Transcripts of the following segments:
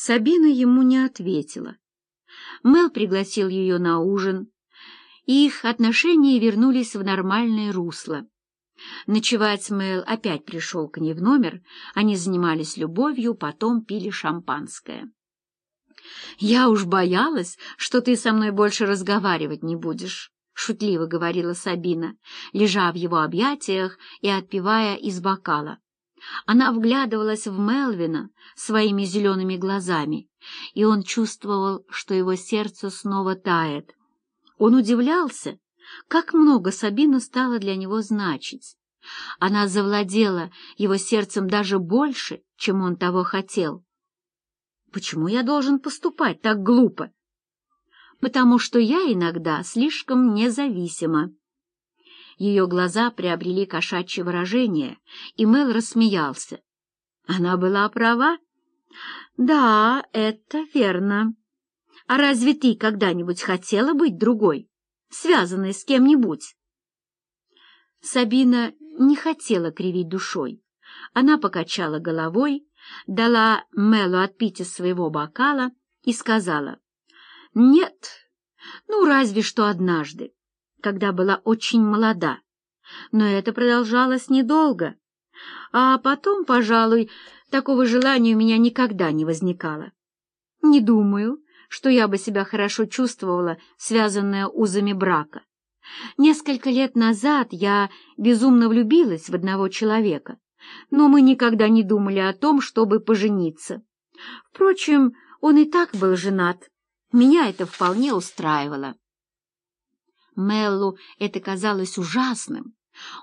Сабина ему не ответила. Мел пригласил ее на ужин, и их отношения вернулись в нормальное русло. Ночевать Мэл опять пришел к ней в номер, они занимались любовью, потом пили шампанское. «Я уж боялась, что ты со мной больше разговаривать не будешь», — шутливо говорила Сабина, лежа в его объятиях и отпивая из бокала. Она вглядывалась в Мелвина своими зелеными глазами, и он чувствовал, что его сердце снова тает. Он удивлялся, как много Сабина стала для него значить. Она завладела его сердцем даже больше, чем он того хотел. Почему я должен поступать так глупо? Потому что я иногда слишком независима. Ее глаза приобрели кошачье выражение, и Мел рассмеялся. Она была права? Да, это верно. А разве ты когда-нибудь хотела быть другой, связанной с кем-нибудь? Сабина не хотела кривить душой. Она покачала головой, дала Мелу отпить из своего бокала и сказала, «Нет, ну разве что однажды, когда была очень молода. Но это продолжалось недолго. А потом, пожалуй, такого желания у меня никогда не возникало. Не думаю, что я бы себя хорошо чувствовала, связанная узами брака. Несколько лет назад я безумно влюбилась в одного человека, но мы никогда не думали о том, чтобы пожениться. Впрочем, он и так был женат. Меня это вполне устраивало. Меллу это казалось ужасным.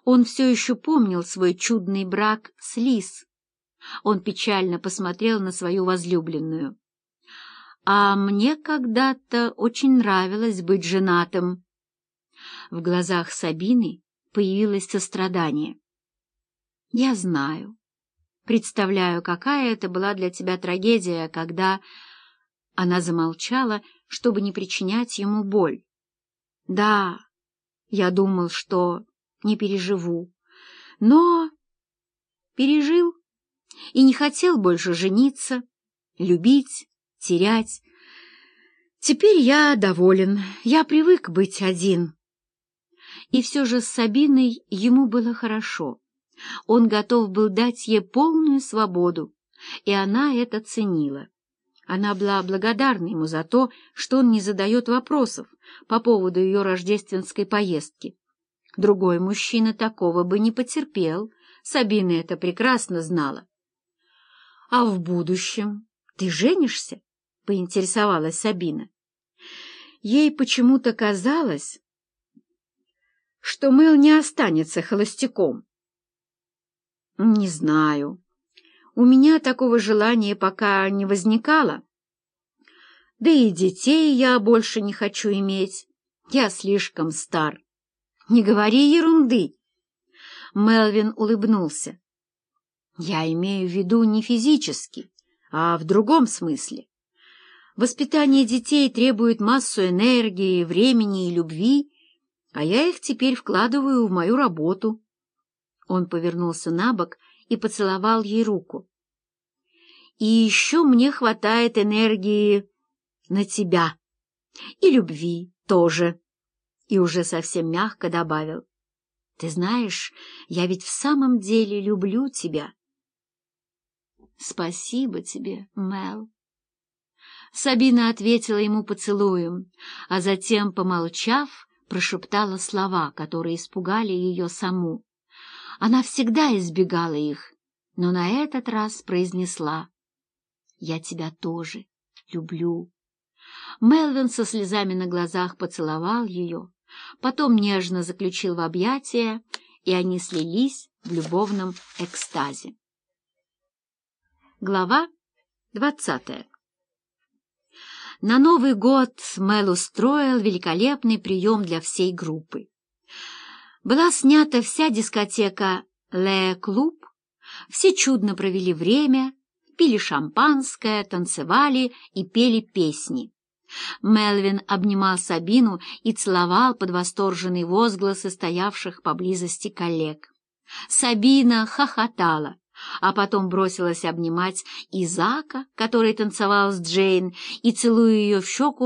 Он все еще помнил свой чудный брак с Лис. Он печально посмотрел на свою возлюбленную. «А мне когда-то очень нравилось быть женатым», в глазах Сабины появилось сострадание. «Я знаю. Представляю, какая это была для тебя трагедия, когда...» Она замолчала, чтобы не причинять ему боль. «Да, я думал, что не переживу, но пережил и не хотел больше жениться, любить, терять. Теперь я доволен, я привык быть один». И все же с Сабиной ему было хорошо. Он готов был дать ей полную свободу, и она это ценила. Она была благодарна ему за то, что он не задает вопросов по поводу ее рождественской поездки. Другой мужчина такого бы не потерпел, Сабина это прекрасно знала. — А в будущем ты женишься? — поинтересовалась Сабина. Ей почему-то казалось, что Мэл не останется холостяком. Не знаю. У меня такого желания пока не возникало. Да и детей я больше не хочу иметь. Я слишком стар. Не говори ерунды. Мелвин улыбнулся. Я имею в виду не физически, а в другом смысле. Воспитание детей требует массу энергии, времени и любви, а я их теперь вкладываю в мою работу. Он повернулся на бок и поцеловал ей руку. И еще мне хватает энергии на тебя. И любви тоже. И уже совсем мягко добавил. Ты знаешь, я ведь в самом деле люблю тебя. Спасибо тебе, Мел. Сабина ответила ему поцелуем, а затем, помолчав, прошептала слова, которые испугали ее саму. Она всегда избегала их, но на этот раз произнесла «Я тебя тоже люблю». Мелвин со слезами на глазах поцеловал ее, потом нежно заключил в объятия, и они слились в любовном экстазе. Глава двадцатая на Новый год Мэл устроил великолепный прием для всей группы. Была снята вся дискотека «Ле Клуб», все чудно провели время, пили шампанское, танцевали и пели песни. Мелвин обнимал Сабину и целовал под восторженные возгласы стоявших поблизости коллег. Сабина хохотала, а потом бросилась обнимать Изака, который танцевал с Джейн, и, целуя ее в щеку,